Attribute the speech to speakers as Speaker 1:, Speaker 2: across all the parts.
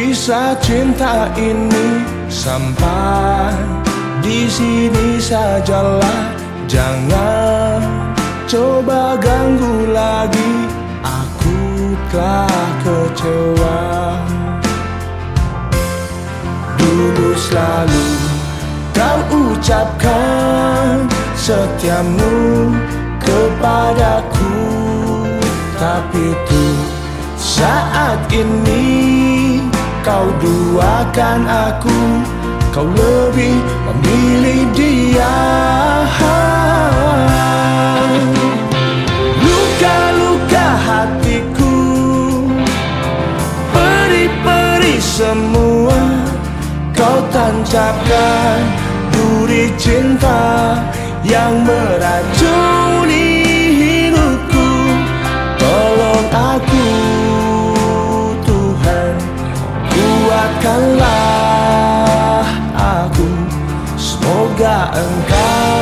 Speaker 1: Kisah cinta ini sampai di sini sajalah. Jangan coba ganggu lagi. Aku telah kecewa. Dulu selalu kau ucapkan setiamu kepadaku. Tapi tuh saat ini kau duakan aku. Kau lebih memilih dia. Luka-luka hatiku. Peri-peri semua Kau tancapkan. Duri cinta Yang meracuni Kuatkanlah aku Semoga engkau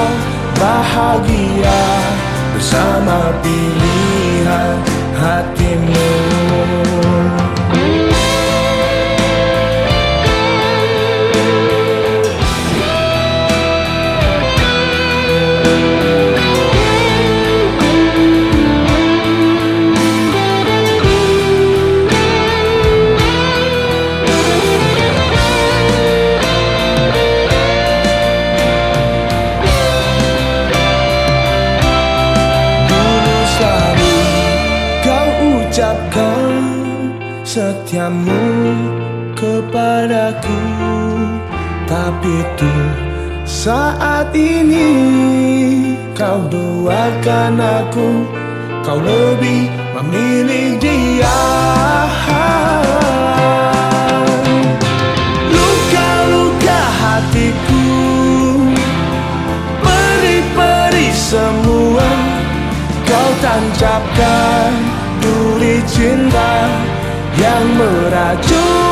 Speaker 1: bahagia Bersama pilihan hatimu setiamu kepadaku. Tapi tuh saat ini kau doakan aku. Kau lebih memilih dia. Luka-luka hatiku Peri-peri semua. Kau tancapkan duri cinta Yang meracuni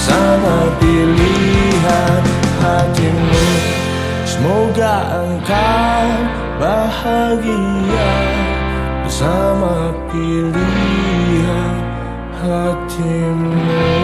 Speaker 1: Bersama pilihan hatimu. Semoga engkau bahagia Bersama pilihan hatimu